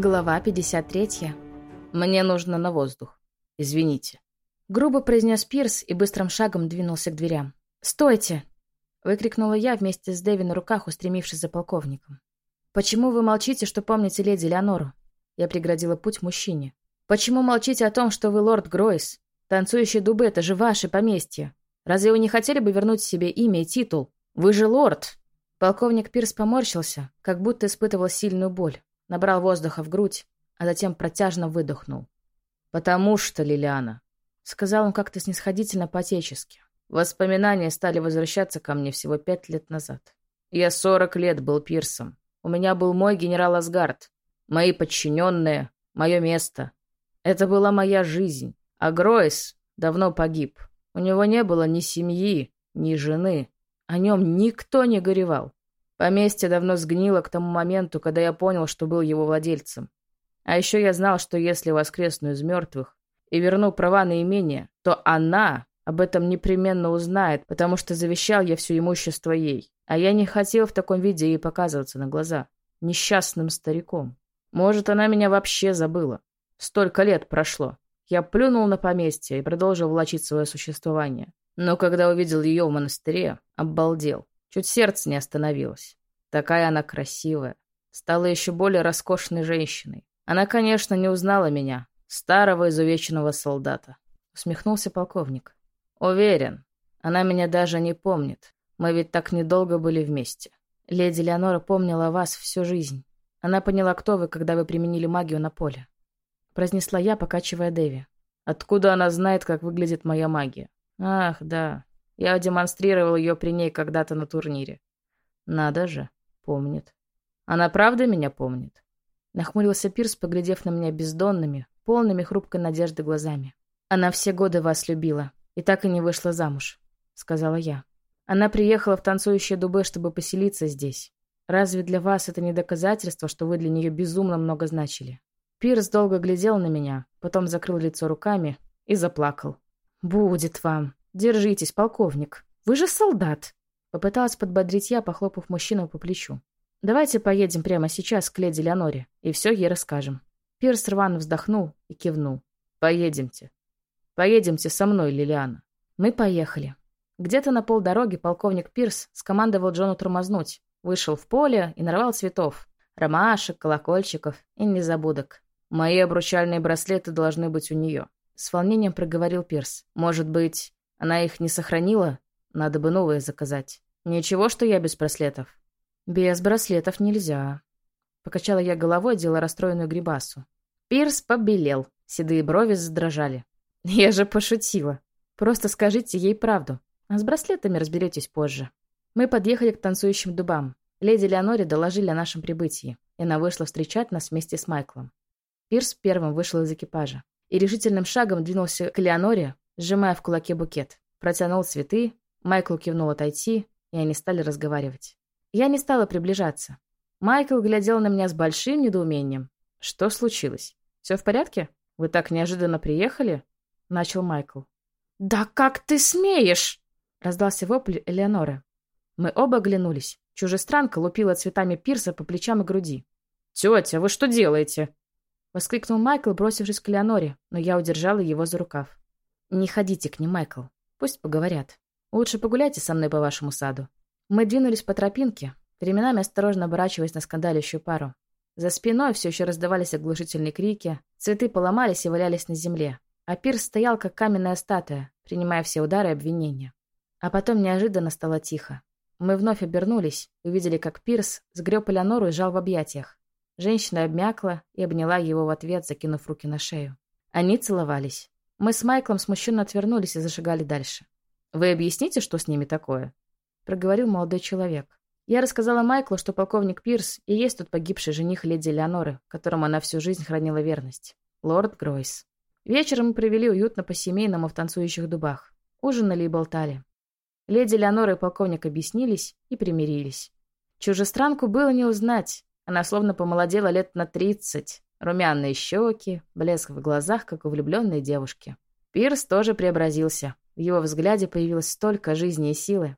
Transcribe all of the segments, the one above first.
Глава 53. «Мне нужно на воздух. Извините». Грубо произнес Пирс и быстрым шагом двинулся к дверям. «Стойте!» — выкрикнула я вместе с Дэви на руках, устремившись за полковником. «Почему вы молчите, что помните леди Леонору?» Я преградила путь мужчине. «Почему молчите о том, что вы лорд Гройс? Танцующие дубы — это же ваше поместье. Разве вы не хотели бы вернуть себе имя и титул? Вы же лорд!» Полковник Пирс поморщился, как будто испытывал сильную боль набрал воздуха в грудь, а затем протяжно выдохнул. «Потому что, Лилиана», — сказал он как-то снисходительно по-отечески, воспоминания стали возвращаться ко мне всего пять лет назад. Я сорок лет был пирсом. У меня был мой генерал Асгард, мои подчиненные, мое место. Это была моя жизнь. А Гройс давно погиб. У него не было ни семьи, ни жены. О нем никто не горевал. Поместье давно сгнило к тому моменту, когда я понял, что был его владельцем. А еще я знал, что если воскресну из мертвых и верну права на имение, то она об этом непременно узнает, потому что завещал я все имущество ей. А я не хотел в таком виде ей показываться на глаза. Несчастным стариком. Может, она меня вообще забыла. Столько лет прошло. Я плюнул на поместье и продолжил влачить свое существование. Но когда увидел ее в монастыре, обалдел. Чуть сердце не остановилось. Такая она красивая. Стала еще более роскошной женщиной. Она, конечно, не узнала меня, старого изувеченного солдата. Усмехнулся полковник. Уверен, она меня даже не помнит. Мы ведь так недолго были вместе. Леди Леонора помнила вас всю жизнь. Она поняла, кто вы, когда вы применили магию на поле. Произнесла я, покачивая Дэви. Откуда она знает, как выглядит моя магия? Ах, да. Я демонстрировал ее при ней когда-то на турнире. Надо же, помнит. Она правда меня помнит? Нахмурился Пирс, поглядев на меня бездонными, полными хрупкой надежды глазами. Она все годы вас любила и так и не вышла замуж, сказала я. Она приехала в танцующие дубы, чтобы поселиться здесь. Разве для вас это не доказательство, что вы для нее безумно много значили? Пирс долго глядел на меня, потом закрыл лицо руками и заплакал. «Будет вам!» «Держитесь, полковник. Вы же солдат!» Попыталась подбодрить я, похлопав мужчину по плечу. «Давайте поедем прямо сейчас к леди Леоноре, и все ей расскажем». Пирс рвано вздохнул и кивнул. «Поедемте. Поедемте со мной, Лилиана». Мы поехали. Где-то на полдороги полковник Пирс скомандовал Джону тормознуть, вышел в поле и нарвал цветов. Ромашек, колокольчиков и незабудок. «Мои обручальные браслеты должны быть у нее», — с волнением проговорил Пирс. «Может быть, она их не сохранила? Надо бы новые заказать. Ничего, что я без браслетов. Без браслетов нельзя. Покачала я головой, делая расстроенную грибасу. Пирс побелел. Седые брови задрожали. Я же пошутила. Просто скажите ей правду. А с браслетами разберетесь позже. Мы подъехали к танцующим дубам. Леди Леоноре доложили о нашем прибытии, и она вышла встречать нас вместе с Майклом. Пирс первым вышел из экипажа и решительным шагом двинулся к Леоноре, сжимая в кулаке букет. Протянул цветы, Майкл кивнул отойти, и они стали разговаривать. Я не стала приближаться. Майкл глядел на меня с большим недоумением. «Что случилось? Все в порядке? Вы так неожиданно приехали?» Начал Майкл. «Да как ты смеешь?» Раздался вопль Элеоноры. Мы оба оглянулись. Чужестранка лупила цветами пирса по плечам и груди. «Тетя, вы что делаете?» Воскликнул Майкл, бросившись к Леоноре, но я удержала его за рукав. «Не ходите к ним, Майкл. Пусть поговорят. Лучше погуляйте со мной по вашему саду». Мы двинулись по тропинке, временами осторожно оборачиваясь на скандалящую пару. За спиной все еще раздавались оглушительные крики, цветы поломались и валялись на земле, а Пирс стоял, как каменная статуя, принимая все удары и обвинения. А потом неожиданно стало тихо. Мы вновь обернулись, увидели, как Пирс сгреб Элеонору и сжал в объятиях. Женщина обмякла и обняла его в ответ, закинув руки на шею. Они целовались. Мы с Майклом смущенно отвернулись и зашагали дальше. «Вы объясните, что с ними такое?» — проговорил молодой человек. Я рассказала Майклу, что полковник Пирс и есть тот погибший жених леди Леоноры, которому она всю жизнь хранила верность. Лорд Гройс. Вечером мы провели уютно по-семейному в танцующих дубах. Ужинали и болтали. Леди Леонора и полковник объяснились и примирились. Чужестранку было не узнать. Она словно помолодела лет на тридцать. Румяные щеки, блеск в глазах, как у влюбленной девушки. Пирс тоже преобразился. В его взгляде появилось столько жизни и силы.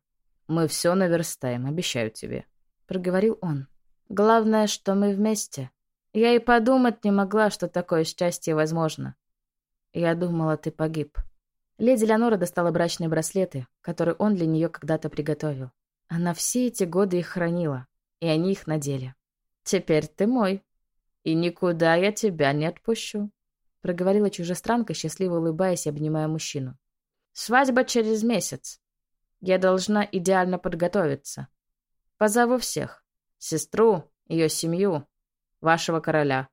«Мы все наверстаем, обещаю тебе», — проговорил он. «Главное, что мы вместе», Я и подумать не могла, что такое счастье возможно. Я думала, ты погиб. Леди Леонора достала брачные браслеты, которые он для нее когда-то приготовил. Она все эти годы их хранила, и они их надели. «Теперь ты мой, и никуда я тебя не отпущу», — проговорила чужестранка, счастливо улыбаясь и обнимая мужчину. «Свадьба через месяц. Я должна идеально подготовиться. Позову всех. Сестру, ее семью, вашего короля.